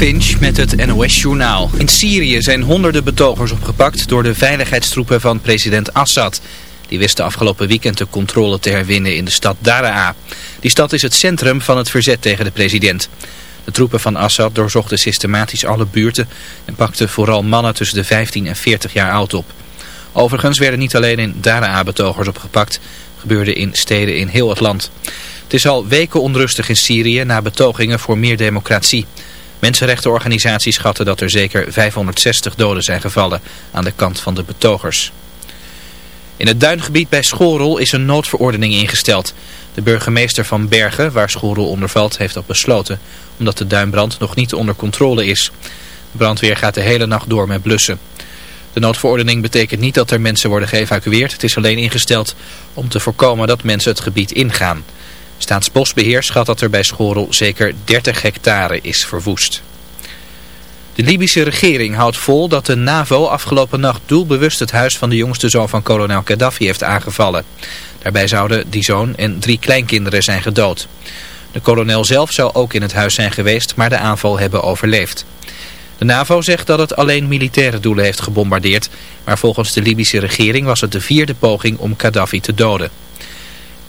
Finch met het NOS-journaal. In Syrië zijn honderden betogers opgepakt door de veiligheidstroepen van president Assad. Die wisten afgelopen weekend de controle te herwinnen in de stad Daraa. Die stad is het centrum van het verzet tegen de president. De troepen van Assad doorzochten systematisch alle buurten en pakten vooral mannen tussen de 15 en 40 jaar oud op. Overigens werden niet alleen in Daraa betogers opgepakt, gebeurde in steden in heel het land. Het is al weken onrustig in Syrië na betogingen voor meer democratie. Mensenrechtenorganisaties schatten dat er zeker 560 doden zijn gevallen aan de kant van de betogers. In het duingebied bij Schorel is een noodverordening ingesteld. De burgemeester van Bergen, waar Schorel onder valt, heeft dat besloten, omdat de duinbrand nog niet onder controle is. De brandweer gaat de hele nacht door met blussen. De noodverordening betekent niet dat er mensen worden geëvacueerd. Het is alleen ingesteld om te voorkomen dat mensen het gebied ingaan. Staatsbosbeheer schat dat er bij Schorel zeker 30 hectare is verwoest. De Libische regering houdt vol dat de NAVO afgelopen nacht doelbewust het huis van de jongste zoon van kolonel Gaddafi heeft aangevallen. Daarbij zouden die zoon en drie kleinkinderen zijn gedood. De kolonel zelf zou ook in het huis zijn geweest, maar de aanval hebben overleefd. De NAVO zegt dat het alleen militaire doelen heeft gebombardeerd, maar volgens de Libische regering was het de vierde poging om Gaddafi te doden.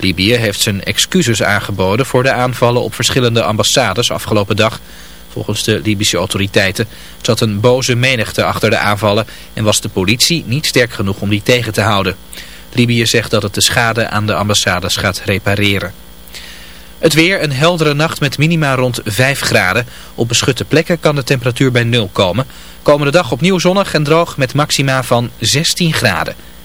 Libië heeft zijn excuses aangeboden voor de aanvallen op verschillende ambassades afgelopen dag. Volgens de Libische autoriteiten zat een boze menigte achter de aanvallen en was de politie niet sterk genoeg om die tegen te houden. Libië zegt dat het de schade aan de ambassades gaat repareren. Het weer, een heldere nacht met minima rond 5 graden. Op beschutte plekken kan de temperatuur bij 0 komen. Komende dag opnieuw zonnig en droog met maxima van 16 graden.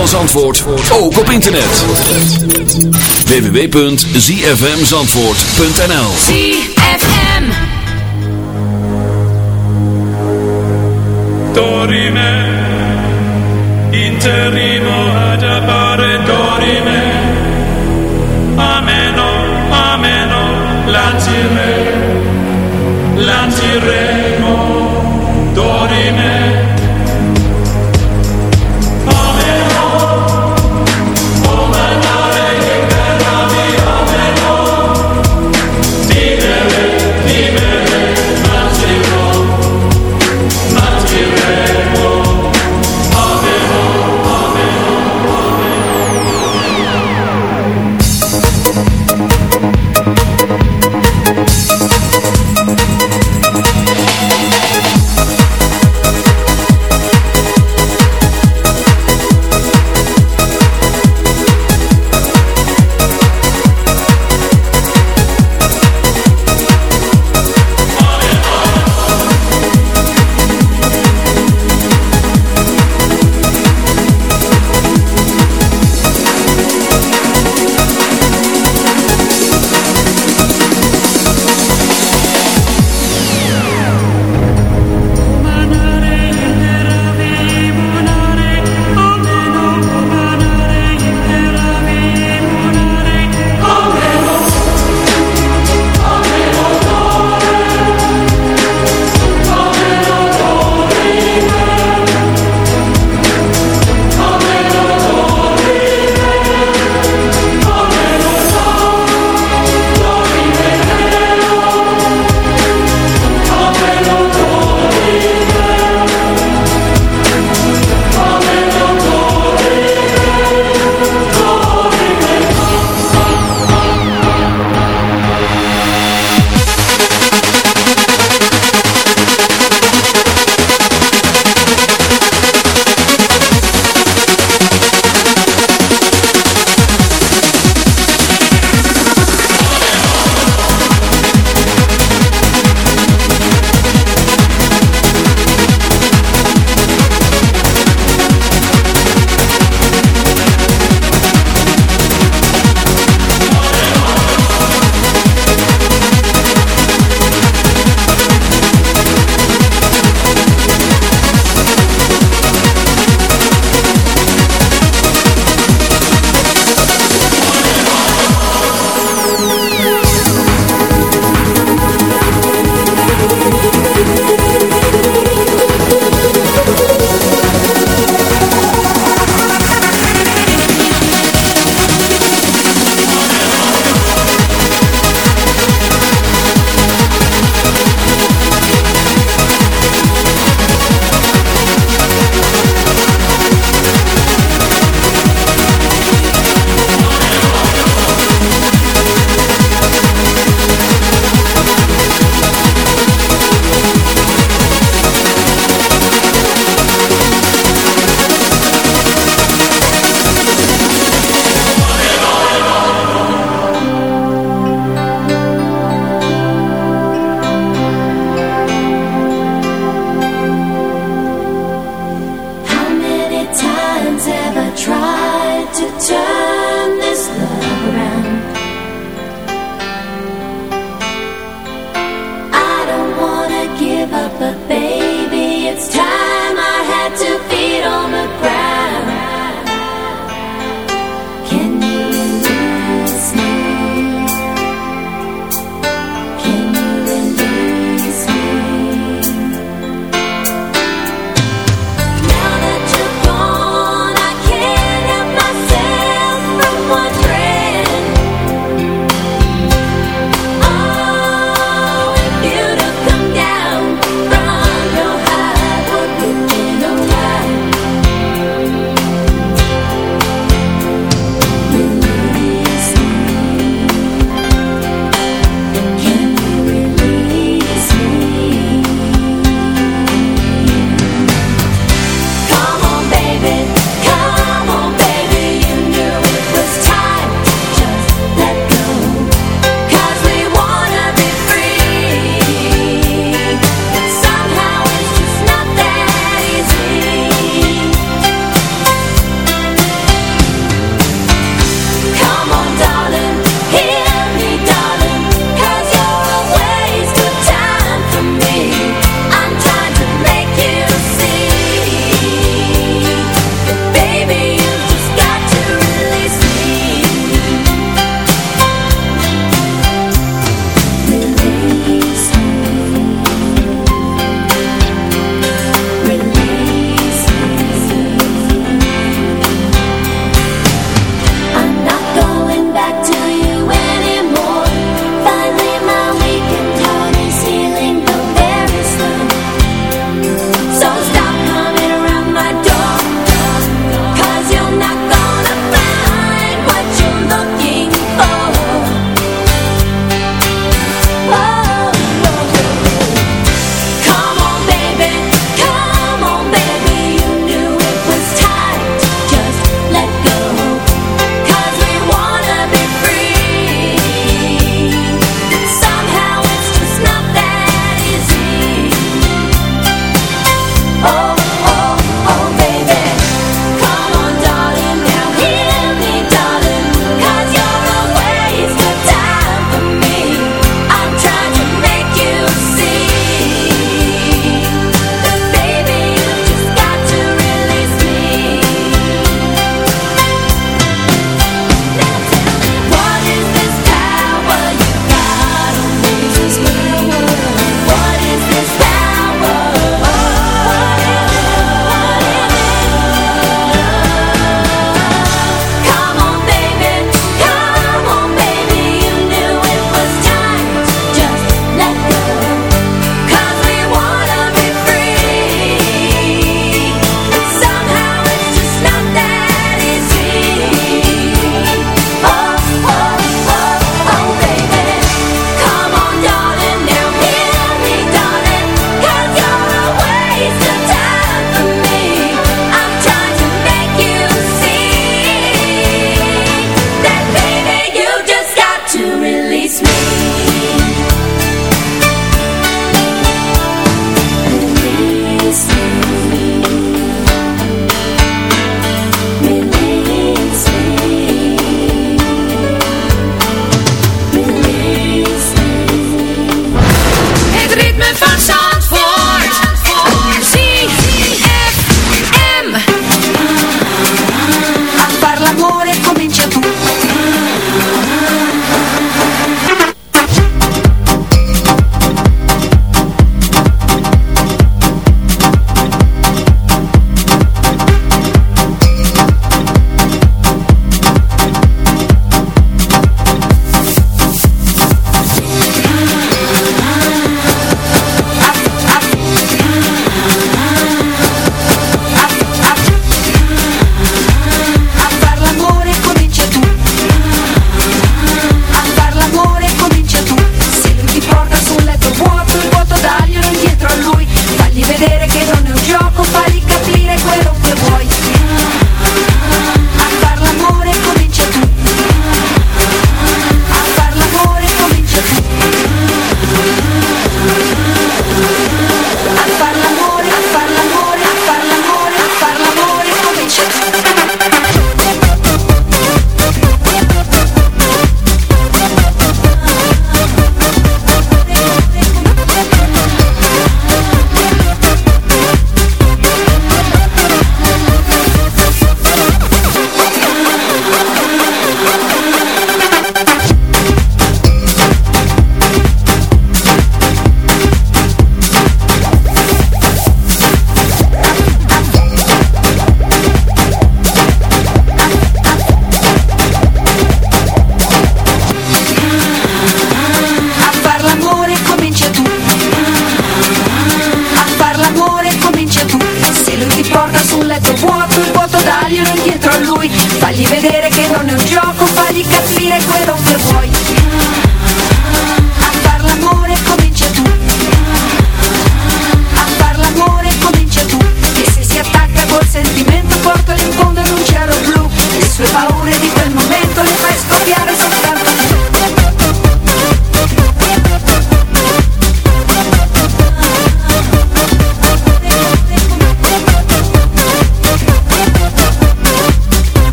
Van Zandvoort ook op internet. www.zfmzandvoort.nl ZFM Dorime Interimo ad appare dorime. Ameno, ameno Lancire, lanciremo Dorime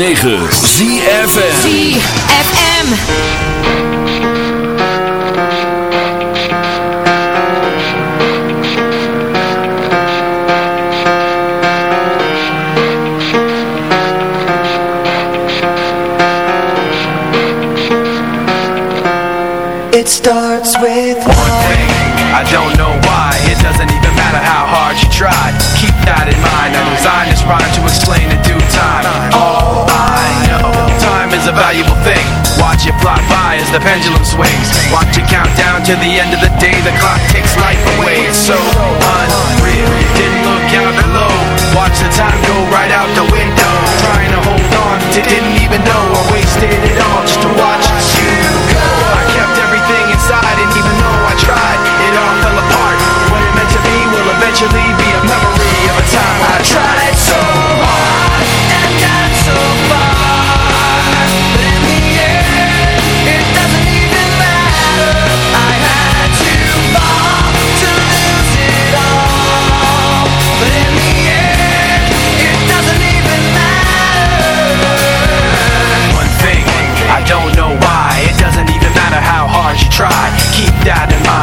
106.9 ZFM as the pendulum swings. Watch it count down to the end of the day. The clock takes life away It's so unreal. Didn't look out below Watch the time go right out the window. Trying to hold on to didn't even know. I wasted it